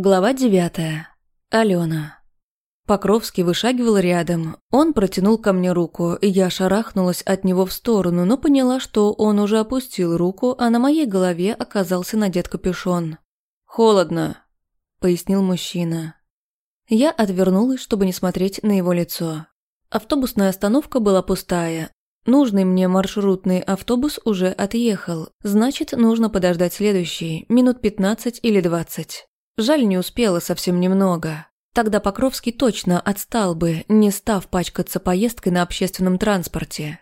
Глава девятая. Алена. Покровский вышагивал рядом. Он протянул ко мне руку, и я шарахнулась от него в сторону, но поняла, что он уже опустил руку, а на моей голове оказался надет капюшон. «Холодно», — пояснил мужчина. Я отвернулась, чтобы не смотреть на его лицо. Автобусная остановка была пустая. Нужный мне маршрутный автобус уже отъехал, значит, нужно подождать следующий, минут пятнадцать или двадцать. Жаль, не успела совсем немного. Тогда Покровский точно отстал бы, не став пачкаться поездкой на общественном транспорте.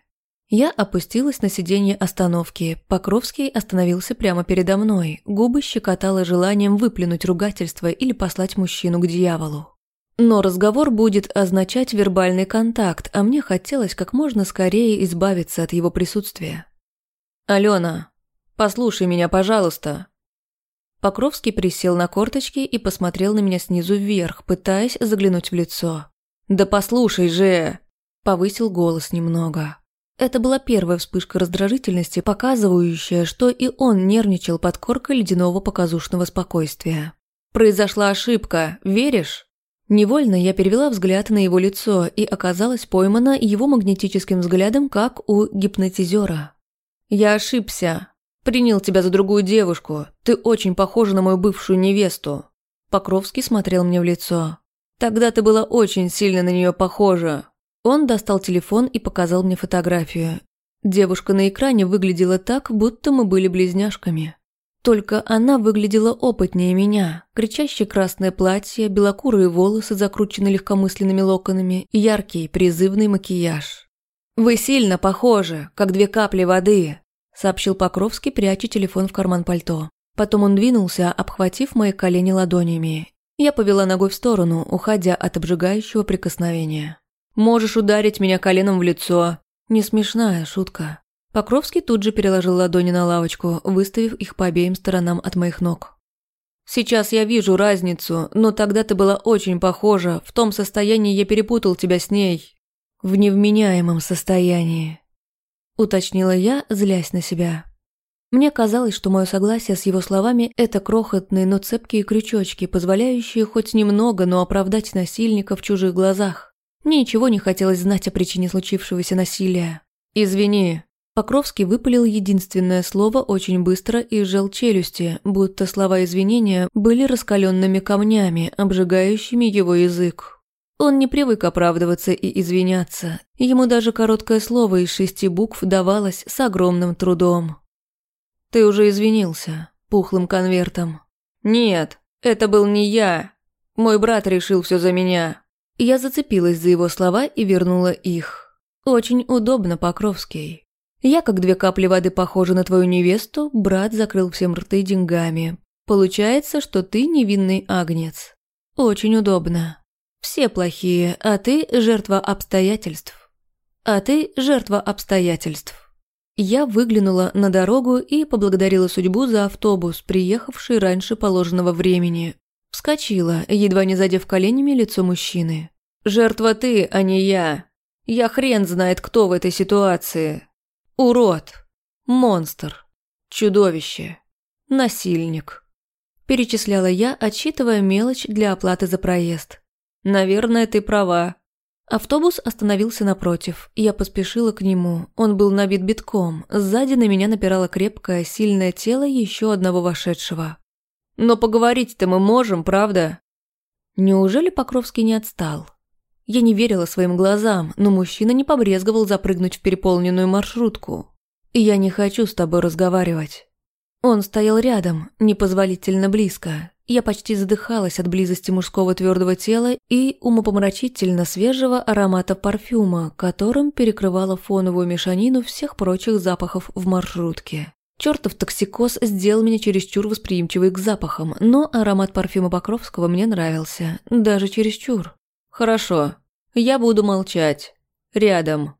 Я опустилась на сиденье остановки. Покровский остановился прямо передо мной. Губы щекотало желанием выплюнуть ругательство или послать мужчину к дьяволу. Но разговор будет означать вербальный контакт, а мне хотелось как можно скорее избавиться от его присутствия. «Алена, послушай меня, пожалуйста», Покровский присел на корточки и посмотрел на меня снизу вверх, пытаясь заглянуть в лицо. «Да послушай же!» – повысил голос немного. Это была первая вспышка раздражительности, показывающая, что и он нервничал под коркой ледяного показушного спокойствия. «Произошла ошибка, веришь?» Невольно я перевела взгляд на его лицо и оказалась поймана его магнетическим взглядом, как у гипнотизера. «Я ошибся. Принял тебя за другую девушку. Ты очень похожа на мою бывшую невесту». Покровский смотрел мне в лицо. «Тогда ты была очень сильно на нее похожа». Он достал телефон и показал мне фотографию. Девушка на экране выглядела так, будто мы были близняшками. Только она выглядела опытнее меня. Кричащее красное платье, белокурые волосы, закрученные легкомысленными локонами, яркий призывный макияж. «Вы сильно похожи, как две капли воды сообщил Покровский, пряча телефон в карман пальто. Потом он двинулся, обхватив мои колени ладонями. Я повела ногой в сторону, уходя от обжигающего прикосновения. «Можешь ударить меня коленом в лицо». Не смешная шутка. Покровский тут же переложил ладони на лавочку, выставив их по обеим сторонам от моих ног. «Сейчас я вижу разницу, но тогда ты была очень похожа. В том состоянии я перепутал тебя с ней». «В невменяемом состоянии», уточнила я, злясь на себя. Мне казалось, что мое согласие с его словами – это крохотные, но цепкие крючочки, позволяющие хоть немного, но оправдать насильника в чужих глазах. Мне ничего не хотелось знать о причине случившегося насилия. «Извини». Покровский выпалил единственное слово очень быстро и сжал челюсти, будто слова извинения были раскаленными камнями, обжигающими его язык. Он не привык оправдываться и извиняться. Ему даже короткое слово из шести букв давалось с огромным трудом. «Ты уже извинился, пухлым конвертом». «Нет, это был не я. Мой брат решил все за меня». Я зацепилась за его слова и вернула их. «Очень удобно, Покровский. Я, как две капли воды, похожа на твою невесту, брат закрыл всем рты деньгами. Получается, что ты невинный агнец. Очень удобно». Все плохие, а ты жертва обстоятельств. А ты жертва обстоятельств. Я выглянула на дорогу и поблагодарила судьбу за автобус, приехавший раньше положенного времени. Вскочила, едва не задев коленями лицо мужчины. «Жертва ты, а не я. Я хрен знает, кто в этой ситуации. Урод. Монстр. Чудовище. Насильник». Перечисляла я, отсчитывая мелочь для оплаты за проезд. «Наверное, ты права». Автобус остановился напротив. Я поспешила к нему. Он был набит битком. Сзади на меня напирало крепкое, сильное тело еще одного вошедшего. «Но поговорить-то мы можем, правда?» Неужели Покровский не отстал? Я не верила своим глазам, но мужчина не побрезговал запрыгнуть в переполненную маршрутку. «Я не хочу с тобой разговаривать». Он стоял рядом, непозволительно близко. Я почти задыхалась от близости мужского твердого тела и умопомрачительно свежего аромата парфюма, которым перекрывала фоновую мешанину всех прочих запахов в маршрутке. Чертов токсикоз сделал меня чересчур восприимчивой к запахам, но аромат парфюма Покровского мне нравился, даже чересчур. «Хорошо, я буду молчать. Рядом».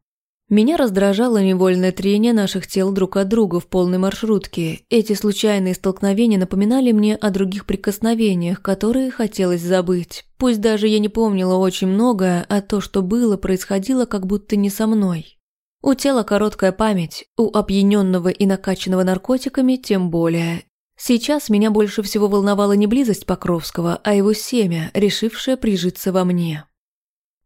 Меня раздражало невольное трение наших тел друг от друга в полной маршрутке. Эти случайные столкновения напоминали мне о других прикосновениях, которые хотелось забыть. Пусть даже я не помнила очень многое, а то, что было, происходило как будто не со мной. У тела короткая память, у опьяненного и накачанного наркотиками тем более. Сейчас меня больше всего волновала не близость Покровского, а его семя, решившее прижиться во мне.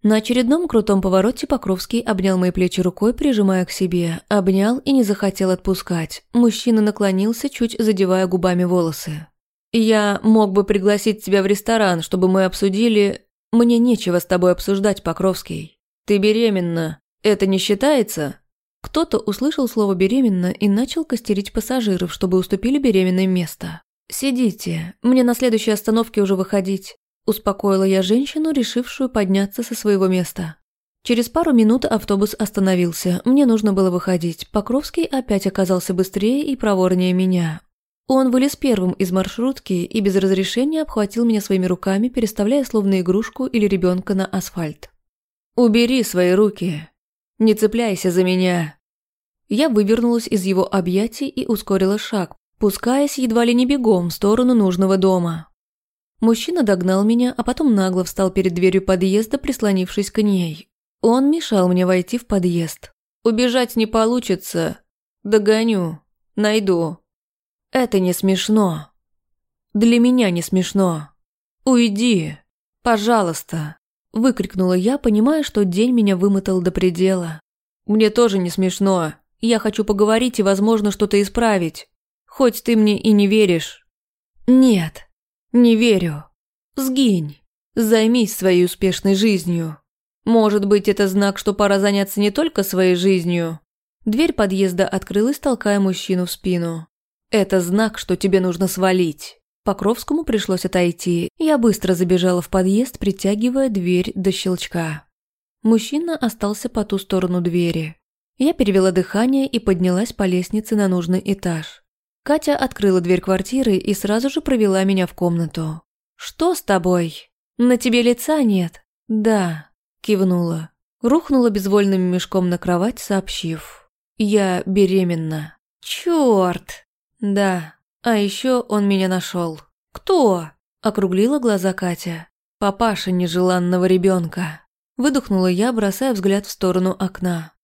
На очередном крутом повороте Покровский обнял мои плечи рукой, прижимая к себе. Обнял и не захотел отпускать. Мужчина наклонился, чуть задевая губами волосы. «Я мог бы пригласить тебя в ресторан, чтобы мы обсудили... Мне нечего с тобой обсуждать, Покровский. Ты беременна. Это не считается?» Кто-то услышал слово «беременна» и начал костерить пассажиров, чтобы уступили беременное место. «Сидите. Мне на следующей остановке уже выходить. Успокоила я женщину, решившую подняться со своего места. Через пару минут автобус остановился. Мне нужно было выходить. Покровский опять оказался быстрее и проворнее меня. Он вылез первым из маршрутки и без разрешения обхватил меня своими руками, переставляя словно игрушку или ребенка на асфальт. «Убери свои руки. Не цепляйся за меня». Я вывернулась из его объятий и ускорила шаг, пускаясь едва ли не бегом в сторону нужного дома. Мужчина догнал меня, а потом нагло встал перед дверью подъезда, прислонившись к ней. Он мешал мне войти в подъезд. «Убежать не получится. Догоню. Найду. Это не смешно. Для меня не смешно. Уйди. Пожалуйста!» Выкрикнула я, понимая, что день меня вымотал до предела. «Мне тоже не смешно. Я хочу поговорить и, возможно, что-то исправить. Хоть ты мне и не веришь». «Нет», «Не верю. Сгинь. Займись своей успешной жизнью. Может быть, это знак, что пора заняться не только своей жизнью?» Дверь подъезда открылась, толкая мужчину в спину. «Это знак, что тебе нужно свалить». Покровскому пришлось отойти. Я быстро забежала в подъезд, притягивая дверь до щелчка. Мужчина остался по ту сторону двери. Я перевела дыхание и поднялась по лестнице на нужный этаж. Катя открыла дверь квартиры и сразу же провела меня в комнату. «Что с тобой? На тебе лица нет?» «Да», – кивнула. Рухнула безвольным мешком на кровать, сообщив. «Я беременна». «Чёрт!» «Да, а еще он меня нашел. «Кто?» – округлила глаза Катя. «Папаша нежеланного ребенка. Выдохнула я, бросая взгляд в сторону окна.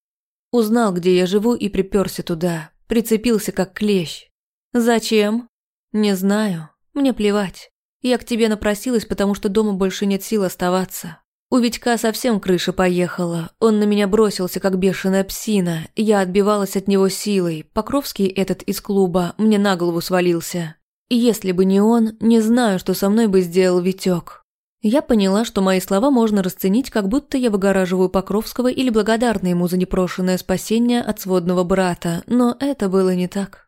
Узнал, где я живу и приперся туда. Прицепился как клещ. «Зачем?» «Не знаю. Мне плевать. Я к тебе напросилась, потому что дома больше нет сил оставаться. У Витька совсем крыша поехала. Он на меня бросился, как бешеная псина. Я отбивалась от него силой. Покровский этот из клуба мне на голову свалился. Если бы не он, не знаю, что со мной бы сделал Витек. Я поняла, что мои слова можно расценить, как будто я выгораживаю Покровского или благодарна ему за непрошенное спасение от сводного брата, но это было не так.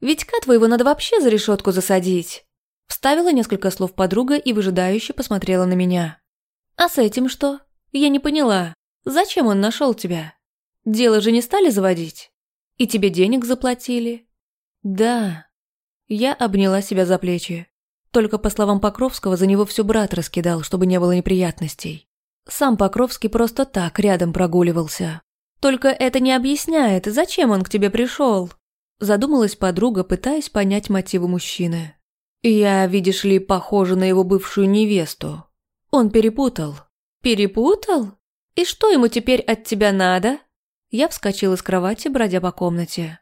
Витька твоего надо вообще за решетку засадить. Вставила несколько слов подруга и выжидающе посмотрела на меня. А с этим что? Я не поняла. Зачем он нашел тебя? Дело же не стали заводить? И тебе денег заплатили? Да. Я обняла себя за плечи. Только по словам Покровского, за него все брат раскидал, чтобы не было неприятностей. Сам Покровский просто так рядом прогуливался. Только это не объясняет, зачем он к тебе пришел. Задумалась подруга, пытаясь понять мотивы мужчины. «Я, видишь ли, похожа на его бывшую невесту. Он перепутал». «Перепутал? И что ему теперь от тебя надо?» Я вскочила с кровати, бродя по комнате.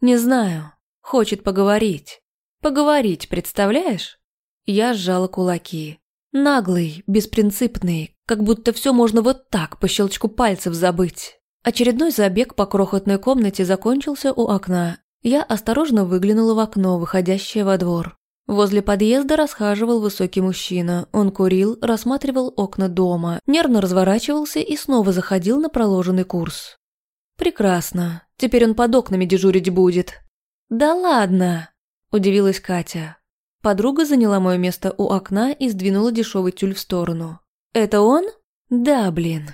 «Не знаю. Хочет поговорить. Поговорить, представляешь?» Я сжала кулаки. Наглый, беспринципный, как будто все можно вот так, по щелчку пальцев забыть. Очередной забег по крохотной комнате закончился у окна, я осторожно выглянула в окно, выходящее во двор. Возле подъезда расхаживал высокий мужчина. Он курил, рассматривал окна дома, нервно разворачивался и снова заходил на проложенный курс. «Прекрасно. Теперь он под окнами дежурить будет». «Да ладно!» – удивилась Катя. Подруга заняла мое место у окна и сдвинула дешевый тюль в сторону. «Это он?» «Да, блин.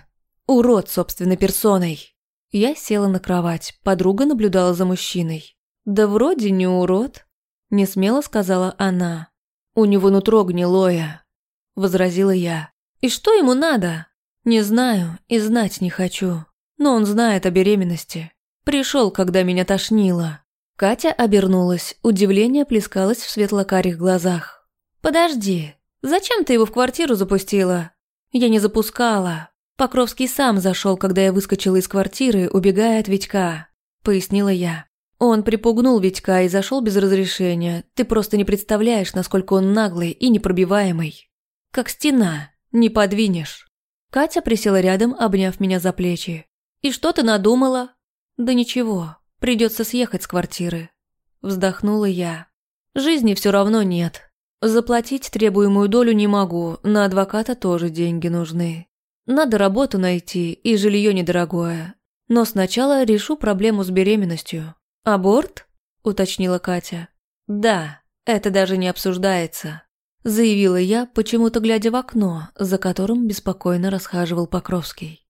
Урод собственной персоной». Я села на кровать, подруга наблюдала за мужчиной. «Да вроде не урод», – несмело сказала она. «У него нутро гнилое», – возразила я. «И что ему надо?» «Не знаю и знать не хочу. Но он знает о беременности. Пришел, когда меня тошнило». Катя обернулась, удивление плескалось в светлокарих глазах. «Подожди, зачем ты его в квартиру запустила?» «Я не запускала. Покровский сам зашел, когда я выскочила из квартиры, убегая от Витька», – пояснила я. Он припугнул Витька и зашел без разрешения. Ты просто не представляешь, насколько он наглый и непробиваемый. Как стена, не подвинешь. Катя присела рядом, обняв меня за плечи. «И что ты надумала?» «Да ничего, придется съехать с квартиры». Вздохнула я. «Жизни все равно нет. Заплатить требуемую долю не могу, на адвоката тоже деньги нужны. Надо работу найти, и жилье недорогое. Но сначала решу проблему с беременностью. Аборт? уточнила Катя. Да, это даже не обсуждается. Заявила я, почему-то глядя в окно, за которым беспокойно расхаживал Покровский.